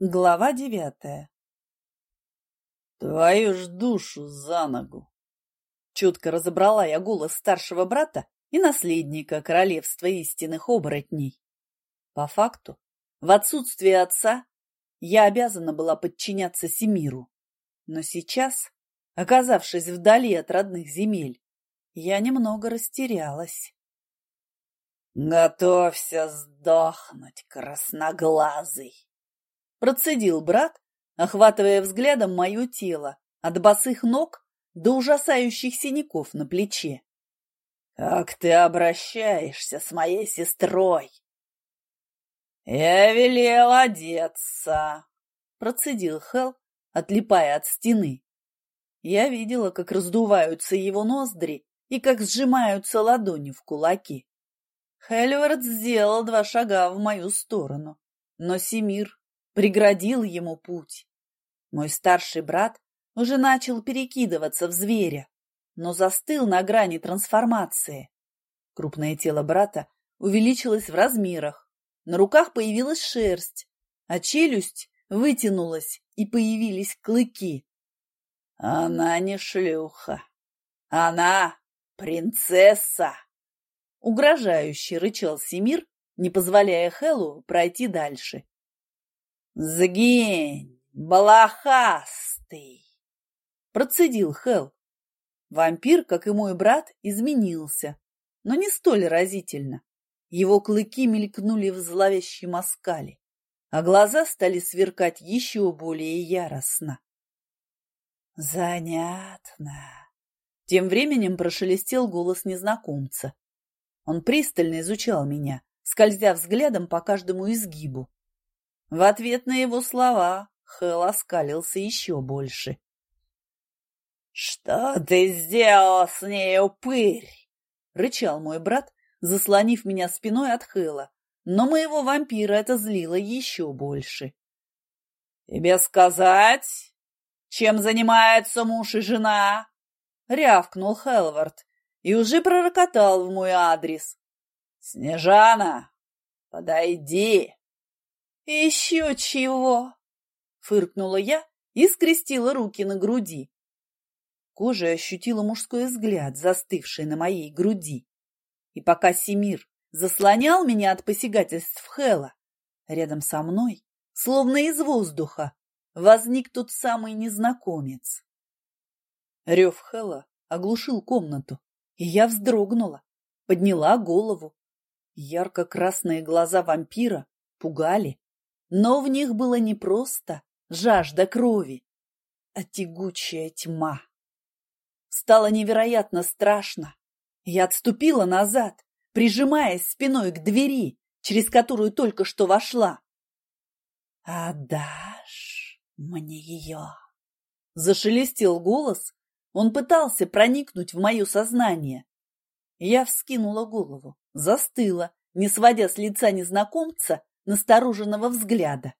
Глава девятая «Твою ж душу за ногу!» Чутко разобрала я голос старшего брата и наследника королевства истинных оборотней. По факту, в отсутствие отца, я обязана была подчиняться Семиру. Но сейчас, оказавшись вдали от родных земель, я немного растерялась. «Готовься сдохнуть, красноглазый!» Процедил брат, охватывая взглядом мое тело, от босых ног до ужасающих синяков на плече. «Как ты обращаешься с моей сестрой?» «Я велел одеться», — процедил Хел, отлипая от стены. Я видела, как раздуваются его ноздри и как сжимаются ладони в кулаки. Хельвард сделал два шага в мою сторону, но Семир преградил ему путь. Мой старший брат уже начал перекидываться в зверя, но застыл на грани трансформации. Крупное тело брата увеличилось в размерах, на руках появилась шерсть, а челюсть вытянулась и появились клыки. Она не шлюха, она принцесса! Угрожающе рычал Семир, не позволяя Хэллу пройти дальше. «Сгинь, балахастый!» Процедил Хэл. Вампир, как и мой брат, изменился, но не столь разительно. Его клыки мелькнули в зловещем оскале, а глаза стали сверкать еще более яростно. «Занятно!» Тем временем прошелестел голос незнакомца. Он пристально изучал меня, скользя взглядом по каждому изгибу. В ответ на его слова Хэл оскалился еще больше. «Что ты сделал с ней, упырь?» — рычал мой брат, заслонив меня спиной от Хэла, но моего вампира это злило еще больше. «Тебе сказать, чем занимаются муж и жена?» — рявкнул Хелвард, и уже пророкотал в мой адрес. «Снежана, подойди!» «Еще чего!» — фыркнула я и скрестила руки на груди. Кожа ощутила мужской взгляд, застывший на моей груди. И пока Семир заслонял меня от посягательств Хела, рядом со мной, словно из воздуха, возник тот самый незнакомец. Рев Хела оглушил комнату. И я вздрогнула, подняла голову. Ярко-красные глаза вампира пугали, но в них было не просто жажда крови, а тягучая тьма. Стало невероятно страшно. Я отступила назад, прижимаясь спиной к двери, через которую только что вошла. «Отдашь мне ее?» Зашелестел голос, он пытался проникнуть в мое сознание. Я вскинула голову, застыла, не сводя с лица незнакомца настороженного взгляда.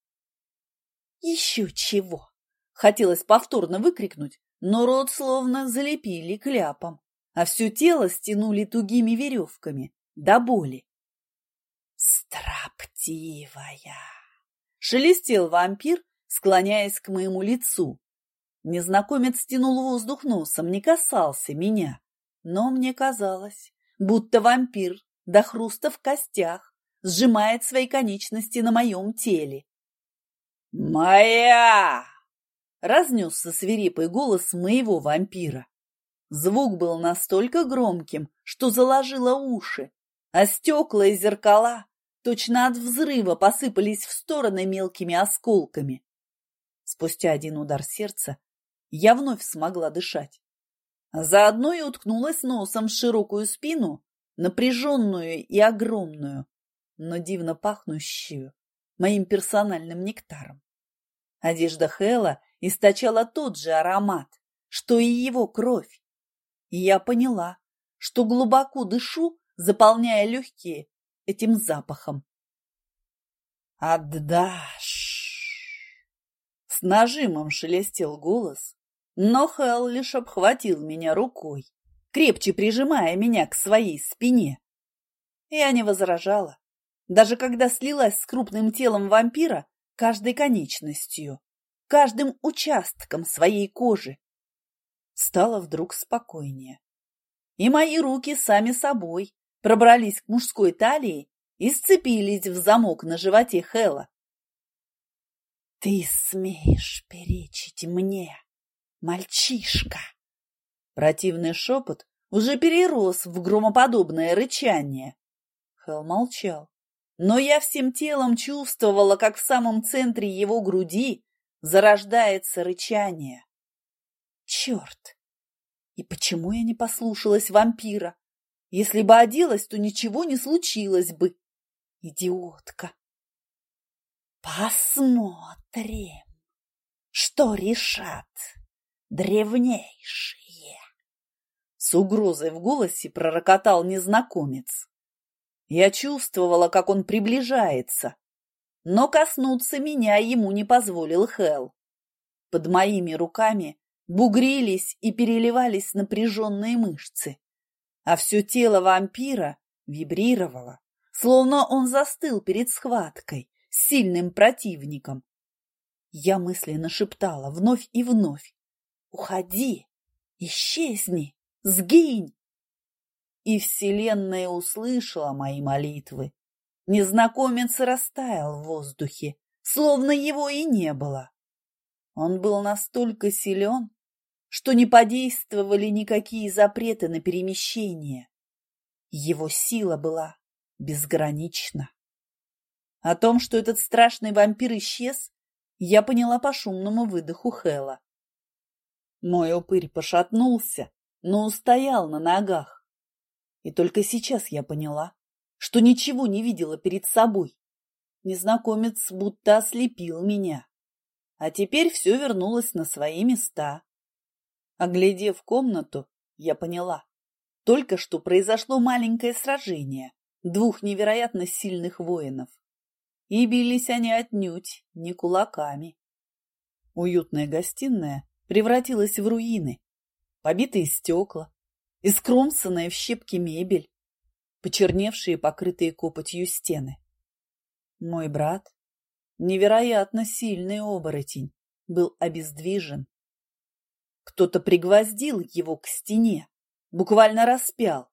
«Еще чего!» Хотелось повторно выкрикнуть, но рот словно залепили кляпом, а все тело стянули тугими веревками до боли. «Строптивая!» — шелестел вампир, склоняясь к моему лицу. Незнакомец стянул воздух носом, не касался меня. Но мне казалось, будто вампир до хруста в костях сжимает свои конечности на моем теле. «Моя!» — разнесся свирепый голос моего вампира. Звук был настолько громким, что заложило уши, а стекла и зеркала точно от взрыва посыпались в стороны мелкими осколками. Спустя один удар сердца я вновь смогла дышать. Заодно и уткнулась носом в широкую спину, напряженную и огромную, но дивно пахнущую моим персональным нектаром. Одежда Хэла источала тот же аромат, что и его кровь. И я поняла, что глубоко дышу, заполняя легкие этим запахом. «Отдашь!» С нажимом шелестел голос, но Хэл лишь обхватил меня рукой, крепче прижимая меня к своей спине. Я не возражала. Даже когда слилась с крупным телом вампира, каждой конечностью, каждым участком своей кожи. Стало вдруг спокойнее. И мои руки сами собой пробрались к мужской талии и сцепились в замок на животе Хэла. «Ты смеешь перечить мне, мальчишка!» Противный шепот уже перерос в громоподобное рычание. Хэл молчал, но я всем телом чувствовала, как в самом центре его груди зарождается рычание. Черт! И почему я не послушалась вампира? Если бы оделась, то ничего не случилось бы. Идиотка! Посмотрим, что решат древнейшие. С угрозой в голосе пророкотал незнакомец. Я чувствовала, как он приближается, но коснуться меня ему не позволил Хел. Под моими руками бугрились и переливались напряженные мышцы, а все тело вампира вибрировало, словно он застыл перед схваткой с сильным противником. Я мысленно шептала вновь и вновь «Уходи! Исчезни! Сгинь!» И Вселенная услышала мои молитвы. Незнакомец растаял в воздухе, словно его и не было. Он был настолько силен, что не подействовали никакие запреты на перемещение. Его сила была безгранична. О том, что этот страшный вампир исчез, я поняла по шумному выдоху Хэла. Мой упырь пошатнулся, но устоял на ногах. И только сейчас я поняла, что ничего не видела перед собой. Незнакомец будто ослепил меня. А теперь все вернулось на свои места. Оглядев комнату, я поняла. Только что произошло маленькое сражение двух невероятно сильных воинов. И бились они отнюдь не кулаками. Уютная гостиная превратилась в руины. Побитые стекла, искромсанная в щепки мебель, почерневшие покрытые копотью стены. Мой брат, невероятно сильный оборотень, был обездвижен кто-то пригвоздил его к стене, буквально распял,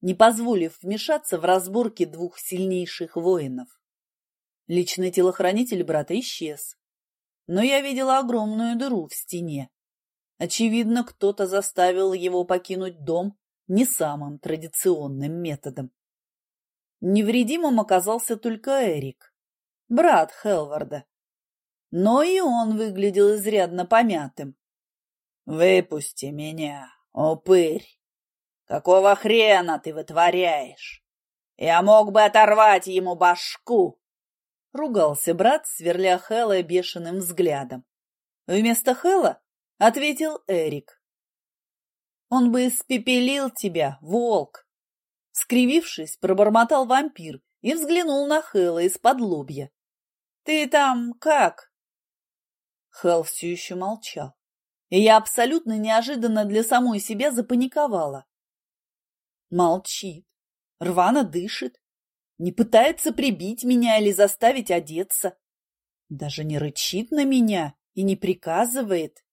не позволив вмешаться в разборки двух сильнейших воинов. Личный телохранитель брата исчез, но я видела огромную дыру в стене. Очевидно, кто-то заставил его покинуть дом не самым традиционным методом. Невредимым оказался только Эрик, брат Хелварда. Но и он выглядел изрядно помятым. Выпусти меня, упырь! Какого хрена ты вытворяешь? Я мог бы оторвать ему башку!» Ругался брат, сверля Хэла бешеным взглядом. Вместо Хэла ответил Эрик. «Он бы испепелил тебя, волк!» Скривившись, пробормотал вампир и взглянул на Хэла из-под лобья. «Ты там как?» Хэл все еще молчал и я абсолютно неожиданно для самой себя запаниковала. Молчит, рвано дышит, не пытается прибить меня или заставить одеться, даже не рычит на меня и не приказывает.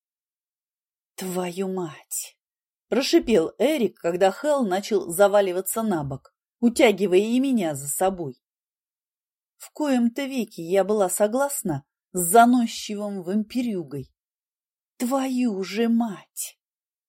«Твою мать!» – прошипел Эрик, когда Хелл начал заваливаться на бок, утягивая и меня за собой. В коем-то веке я была согласна с заносчивым вампирюгой. Твою же мать!